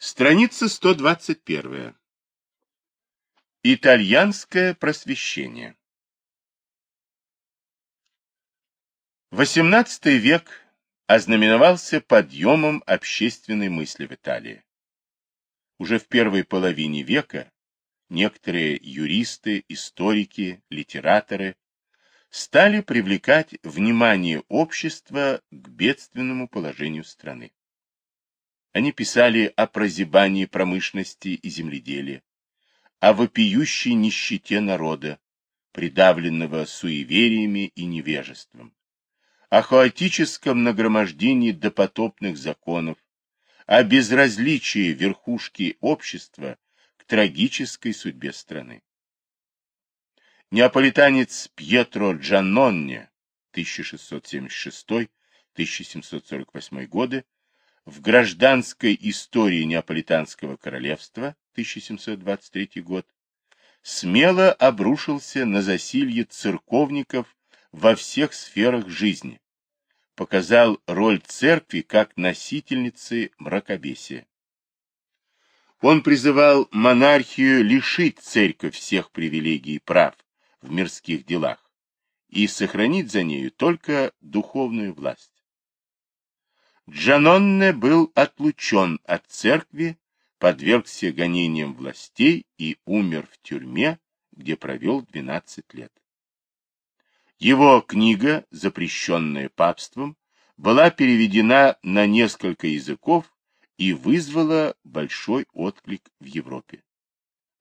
Страница 121. Итальянское просвещение. XVIII век ознаменовался подъемом общественной мысли в Италии. Уже в первой половине века некоторые юристы, историки, литераторы стали привлекать внимание общества к бедственному положению страны. Они писали о прозябании промышленности и земледелия, о вопиющей нищете народа, придавленного суевериями и невежеством, о хаотическом нагромождении допотопных законов, о безразличии верхушки общества к трагической судьбе страны. Неаполитанец Пьетро Джанонне 1676-1748 годы в гражданской истории Неаполитанского королевства 1723 год смело обрушился на засилье церковников во всех сферах жизни, показал роль церкви как носительницы мракобесия. Он призывал монархию лишить церковь всех привилегий и прав в мирских делах и сохранить за нею только духовную власть. Джанонне был отлучен от церкви, подвергся гонениям властей и умер в тюрьме, где провел 12 лет. Его книга, запрещенная папством, была переведена на несколько языков и вызвала большой отклик в Европе.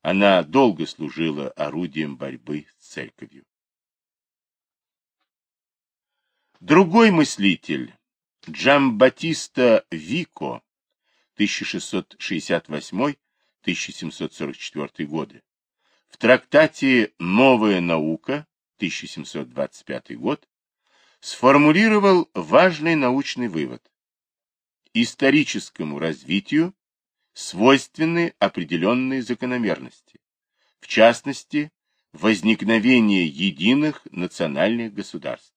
Она долго служила орудием борьбы с церковью. Другой мыслитель, Джамбатиста Вико 1668-1744 годы. В трактате «Новая наука» 1725 год сформулировал важный научный вывод. Историческому развитию свойственны определенные закономерности, в частности, возникновение единых национальных государств.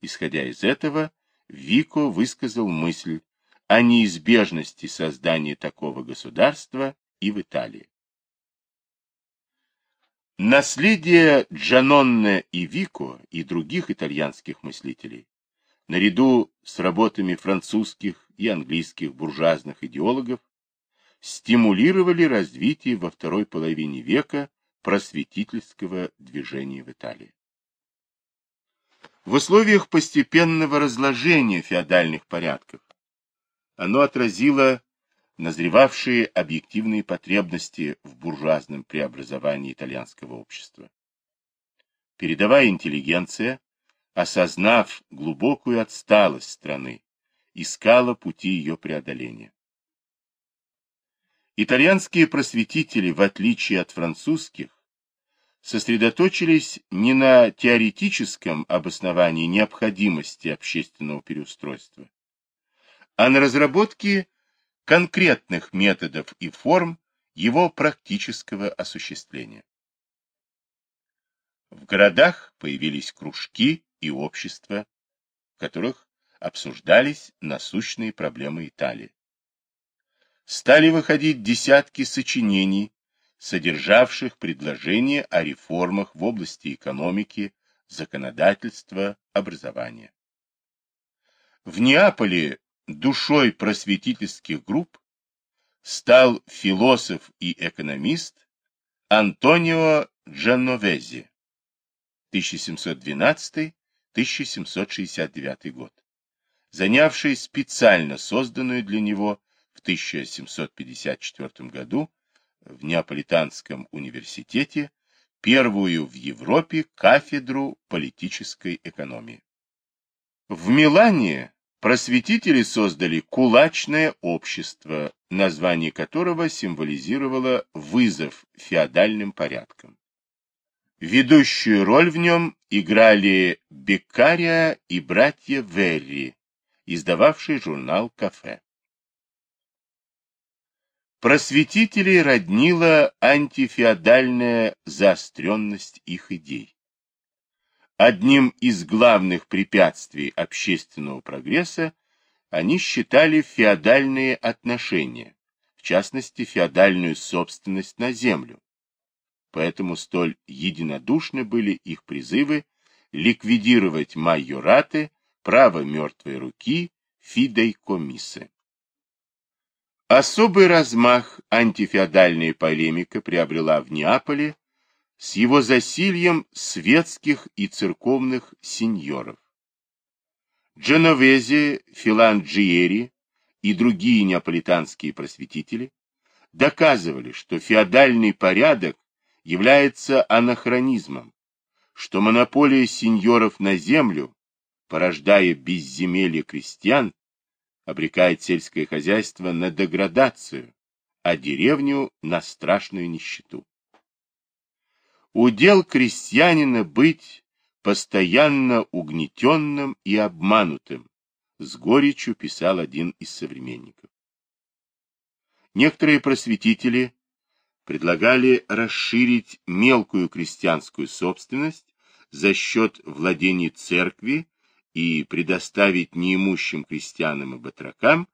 Исходя из этого, Вико высказал мысль о неизбежности создания такого государства и в Италии. Наследие Джанонне и Вико и других итальянских мыслителей, наряду с работами французских и английских буржуазных идеологов, стимулировали развитие во второй половине века просветительского движения в Италии. В условиях постепенного разложения феодальных порядков оно отразило назревавшие объективные потребности в буржуазном преобразовании итальянского общества. Передовая интеллигенция, осознав глубокую отсталость страны, искала пути ее преодоления. Итальянские просветители, в отличие от французских, сосредоточились не на теоретическом обосновании необходимости общественного переустройства, а на разработке конкретных методов и форм его практического осуществления. В городах появились кружки и общества, в которых обсуждались насущные проблемы Италии. Стали выходить десятки сочинений содержавших предложения о реформах в области экономики, законодательства, образования. В Неаполе душой просветительских групп стал философ и экономист Антонио Дженовези 1712-1769 год, занявший специально созданную для него в 1754 году в Неаполитанском университете первую в Европе кафедру политической экономии. В Милане просветители создали кулачное общество, название которого символизировало вызов феодальным порядкам. Ведущую роль в нем играли Беккария и братья Верри, издававшие журнал «Кафе». Просветителей роднила антифеодальная заостренность их идей. Одним из главных препятствий общественного прогресса они считали феодальные отношения, в частности, феодальную собственность на землю. Поэтому столь единодушны были их призывы ликвидировать майораты, право мертвой руки, фидейкомисы. Особый размах антифеодальная полемика приобрела в Неаполе с его засильем светских и церковных сеньоров. Дженовези, Филанджиери и другие неаполитанские просветители доказывали, что феодальный порядок является анахронизмом, что монополия сеньоров на землю, порождая безземелье крестьян, обрекает сельское хозяйство на деградацию, а деревню на страшную нищету. Удел крестьянина быть постоянно угнетенным и обманутым, с горечью писал один из современников. Некоторые просветители предлагали расширить мелкую крестьянскую собственность за счет владений церкви и предоставить неимущим крестьянам и батракам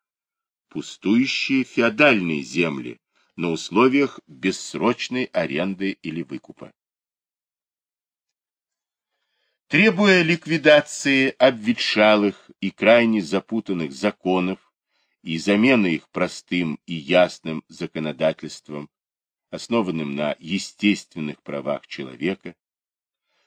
пустующие феодальные земли на условиях бессрочной аренды или выкупа. Требуя ликвидации обветшалых и крайне запутанных законов и замены их простым и ясным законодательством, основанным на естественных правах человека,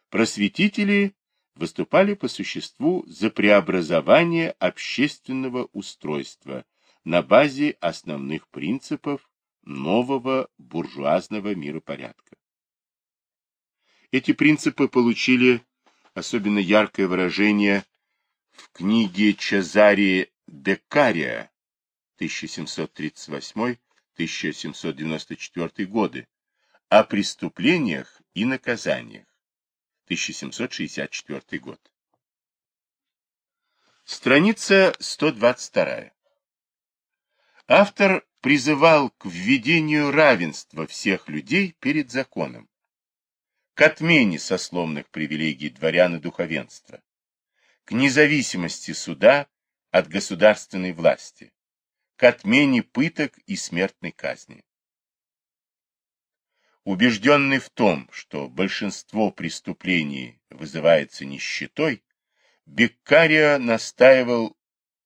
просветители выступали по существу за преобразование общественного устройства на базе основных принципов нового буржуазного миропорядка. Эти принципы получили особенно яркое выражение в книге Чезари Беккария 1738-1794 годы о преступлениях и наказаниях. 1764 год. Страница 122. Автор призывал к введению равенства всех людей перед законом, к отмене сословных привилегий дворян и духовенства, к независимости суда от государственной власти, к отмене пыток и смертной казни. Убежденный в том, что большинство преступлений вызывается нищетой, Беккария настаивал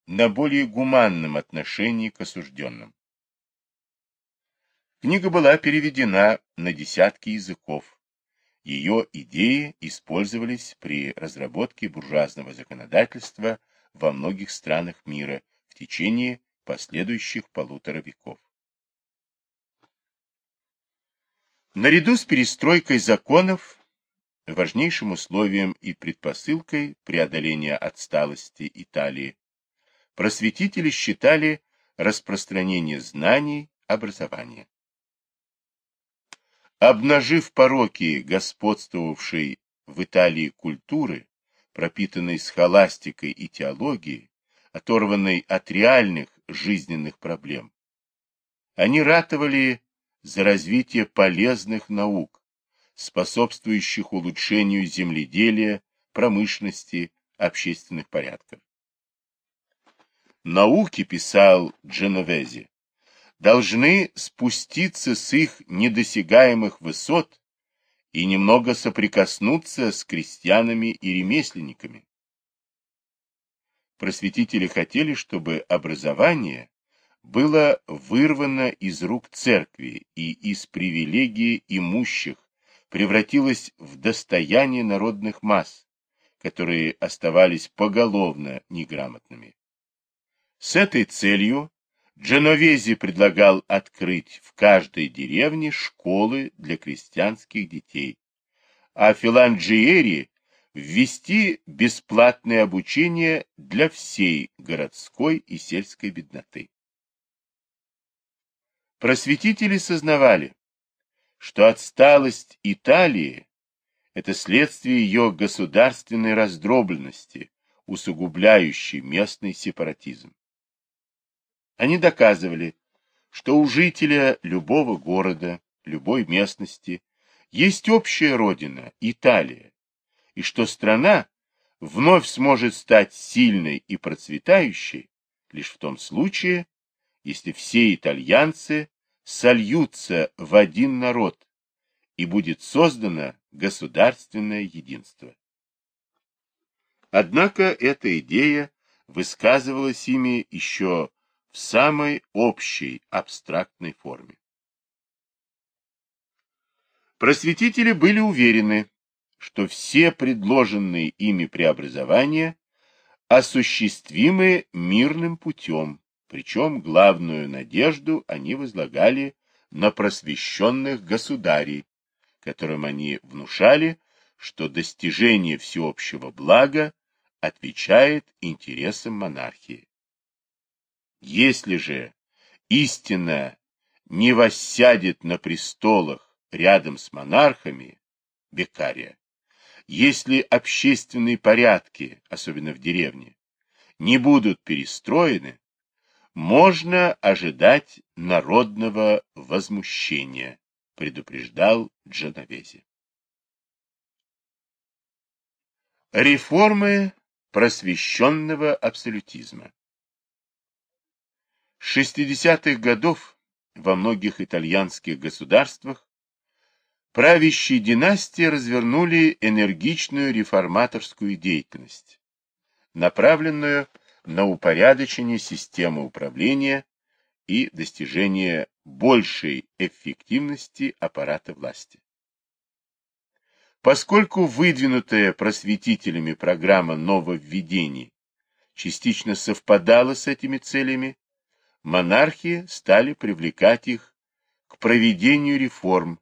на более гуманном отношении к осужденным. Книга была переведена на десятки языков. Ее идеи использовались при разработке буржуазного законодательства во многих странах мира в течение последующих полутора веков. Наряду с перестройкой законов, важнейшим условием и предпосылкой преодоления отсталости Италии, просветители считали распространение знаний, образования. Обнажив пороки господствовавшей в Италии культуры, пропитанной схоластикой и теологией, оторванной от реальных жизненных проблем, они ратовали за развитие полезных наук, способствующих улучшению земледелия, промышленности, общественных порядков. Науки, писал Дженовези, должны спуститься с их недосягаемых высот и немного соприкоснуться с крестьянами и ремесленниками. Просветители хотели, чтобы образование было вырвано из рук церкви и из привилегии имущих превратилось в достояние народных масс, которые оставались поголовно неграмотными. С этой целью Дженовези предлагал открыть в каждой деревне школы для крестьянских детей, а Филанджиери ввести бесплатное обучение для всей городской и сельской бедноты. Просветители сознавали, что отсталость Италии – это следствие ее государственной раздробленности, усугубляющей местный сепаратизм. Они доказывали, что у жителя любого города, любой местности есть общая родина – Италия, и что страна вновь сможет стать сильной и процветающей лишь в том случае, если все итальянцы сольются в один народ и будет создано государственное единство. Однако эта идея высказывалась ими еще в самой общей абстрактной форме. Просветители были уверены, что все предложенные ими преобразования осуществимы мирным путем, причем главную надежду они возлагали на просвещенных государей, которым они внушали, что достижение всеобщего блага отвечает интересам монархии. Если же истина не воссядет на престолах рядом с монархами, Бекария, если общественные порядки, особенно в деревне, не будут перестроены, можно ожидать народного возмущения, предупреждал Дженовези. Реформы просвещенного абсолютизма С 60-х годов во многих итальянских государствах правящие династии развернули энергичную реформаторскую деятельность, направленную на упорядочение системы управления и достижение большей эффективности аппарата власти. Поскольку выдвинутая просветителями программа нововведений частично совпадала с этими целями, монархи стали привлекать их к проведению реформ,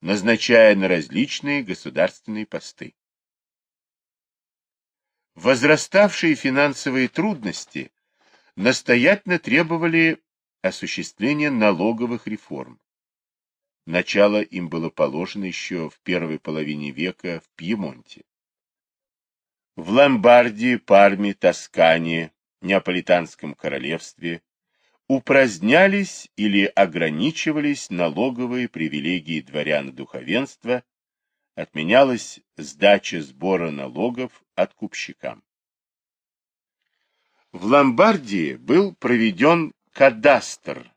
назначая на различные государственные посты. Возраставшие финансовые трудности настоятельно требовали осуществления налоговых реформ. Начало им было положено еще в первой половине века в Пьемонте. В Ломбардии, Парме, Тоскане, Неаполитанском королевстве упразднялись или ограничивались налоговые привилегии дворян и духовенства, отменялась сдача сбора налогов откупщикам. В Ломбардии был проведен кадастр,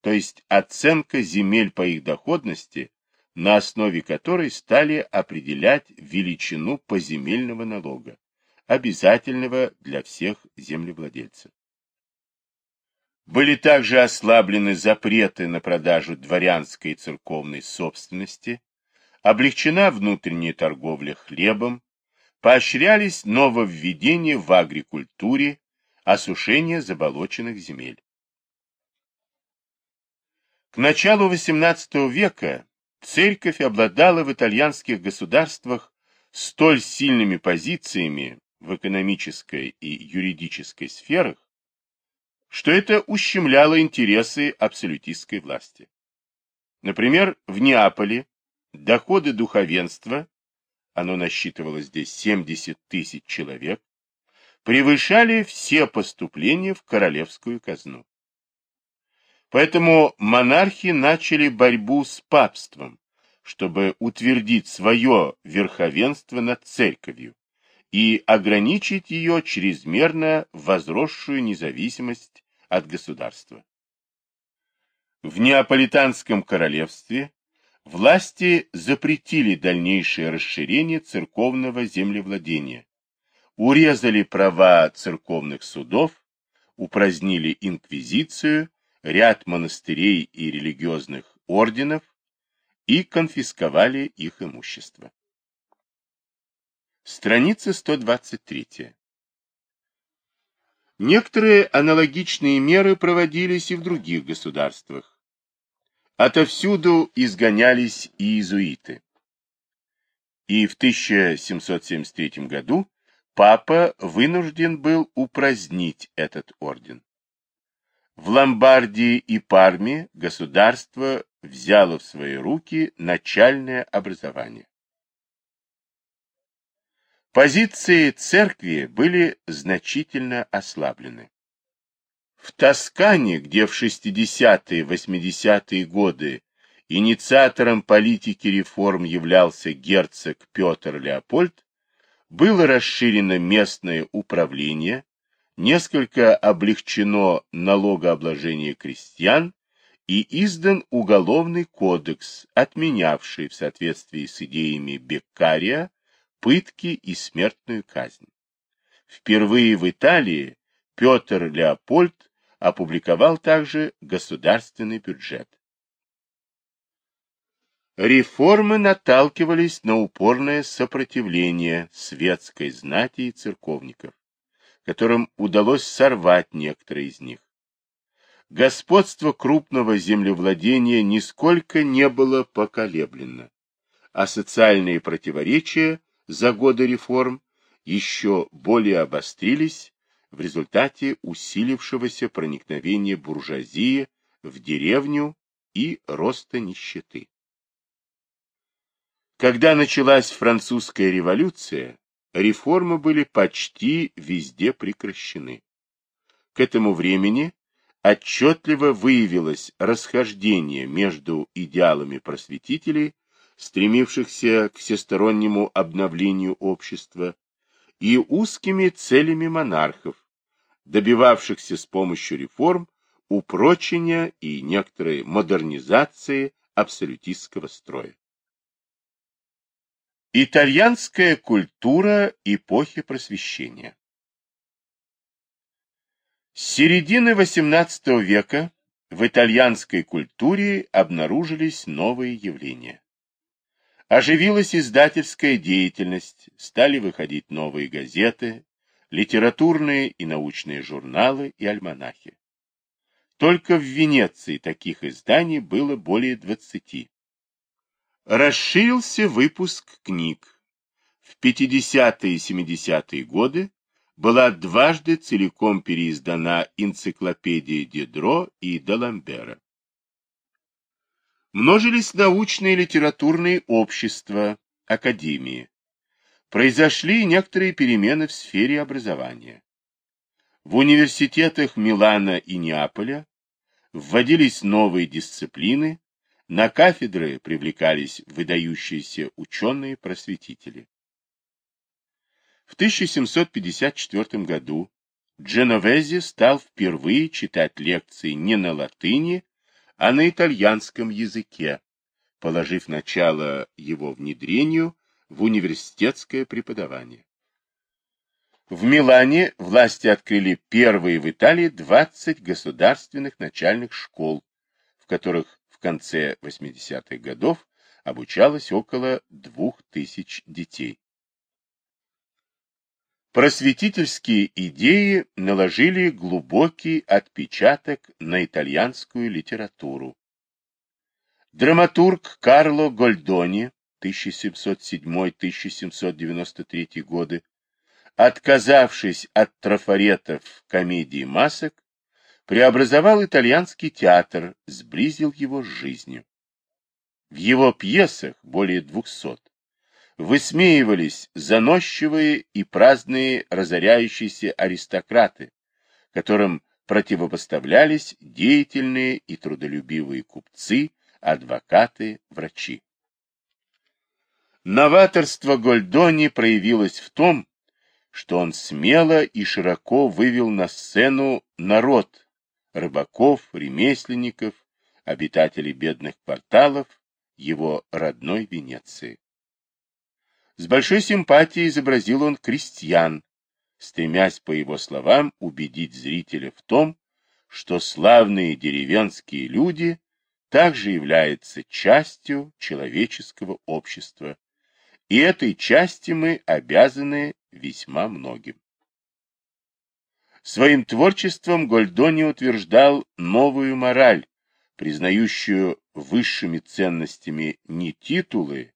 то есть оценка земель по их доходности, на основе которой стали определять величину поземельного налога, обязательного для всех землевладельцев. Были также ослаблены запреты на продажу дворянской и церковной собственности, облегчена внутренняя торговля хлебом, поощрялись нововведения в агрикультуре, осушение заболоченных земель. К началу XVIII века церковь обладала в итальянских государствах столь сильными позициями в экономической и юридической сферах, что это ущемляло интересы абсолютистской власти. Например, в Неаполе Доходы духовенства, оно насчитывало здесь 70 тысяч человек, превышали все поступления в королевскую казну. Поэтому монархи начали борьбу с папством, чтобы утвердить свое верховенство над церковью и ограничить ее чрезмерно возросшую независимость от государства. В Неаполитанском королевстве власти запретили дальнейшее расширение церковного землевладения, урезали права церковных судов, упразднили инквизицию, ряд монастырей и религиозных орденов и конфисковали их имущество. Страница 123. Некоторые аналогичные меры проводились и в других государствах. Отовсюду изгонялись иезуиты. И в 1773 году папа вынужден был упразднить этот орден. В Ломбардии и Парме государство взяло в свои руки начальное образование. Позиции церкви были значительно ослаблены. В Тоскане, где в 60-80-е годы инициатором политики реформ являлся герцог Петр Леопольд, было расширено местное управление, несколько облегчено налогообложение крестьян и издан Уголовный кодекс, отменявший в соответствии с идеями Беккария пытки и смертную казнь. Впервые в Италии Петр Леопольд опубликовал также государственный бюджет. Реформы наталкивались на упорное сопротивление светской знати и церковников, которым удалось сорвать некоторые из них. Господство крупного землевладения нисколько не было поколеблено, а социальные противоречия за годы реформ еще более обострились в результате усилившегося проникновения буржуазии в деревню и роста нищеты. Когда началась французская революция, реформы были почти везде прекращены. К этому времени отчетливо выявилось расхождение между идеалами просветителей, стремившихся к всестороннему обновлению общества, и узкими целями монархов, добивавшихся с помощью реформ упрочения и некоторой модернизации абсолютистского строя. Итальянская культура эпохи Просвещения С середины XVIII века в итальянской культуре обнаружились новые явления. Оживилась издательская деятельность, стали выходить новые газеты, литературные и научные журналы и альманахи. Только в Венеции таких изданий было более 20. Расширился выпуск книг. В 50-е и 70-е годы была дважды целиком переиздана энциклопедия Дидро и Даламбера. Множились научные и литературные общества, академии. Произошли некоторые перемены в сфере образования. В университетах Милана и Неаполя вводились новые дисциплины, на кафедры привлекались выдающиеся ученые-просветители. В 1754 году Дженовези стал впервые читать лекции не на латыни, а на итальянском языке, положив начало его внедрению в университетское преподавание. В Милане власти открыли первые в Италии 20 государственных начальных школ, в которых в конце 80-х годов обучалось около 2000 детей. Просветительские идеи наложили глубокий отпечаток на итальянскую литературу. Драматург Карло Гольдони 1707-1793 годы, отказавшись от трафаретов комедии масок, преобразовал итальянский театр, сблизил его с жизнью. В его пьесах более двухсот высмеивались заносчивые и праздные разоряющиеся аристократы, которым противопоставлялись деятельные и трудолюбивые купцы, адвокаты, врачи. Новаторство Гольдони проявилось в том, что он смело и широко вывел на сцену народ, рыбаков, ремесленников, обитателей бедных кварталов его родной Венеции. С большой симпатией изобразил он крестьян, стремясь, по его словам, убедить зрителя в том, что славные деревенские люди также являются частью человеческого общества, и этой части мы обязаны весьма многим. Своим творчеством Гольдони утверждал новую мораль, признающую высшими ценностями не титулы,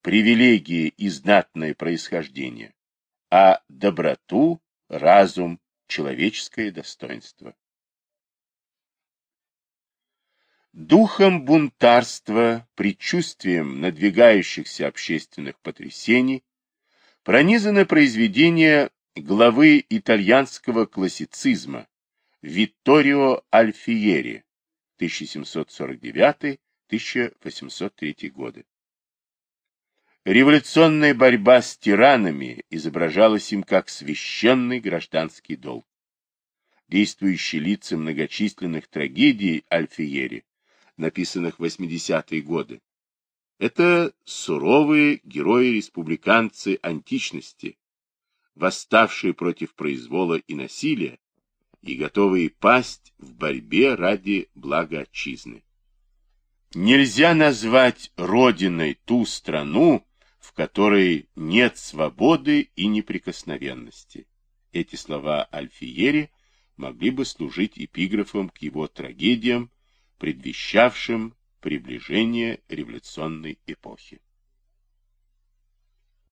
привилегии и знатное происхождение, а доброту, разум, человеческое достоинство. Духом бунтарства, предчувствием надвигающихся общественных потрясений, пронизано произведение главы итальянского классицизма Витторио Альфиери 1749-1803 годы. Революционная борьба с тиранами изображалась им как священный гражданский долг. действующие лица многочисленных трагедий Альфиери, написанных в 80-е годы. Это суровые герои-республиканцы античности, восставшие против произвола и насилия и готовые пасть в борьбе ради блага отчизны. Нельзя назвать родиной ту страну, в которой нет свободы и неприкосновенности. Эти слова Альфиери могли бы служить эпиграфом к его трагедиям, предвещавшим приближение революционной эпохи.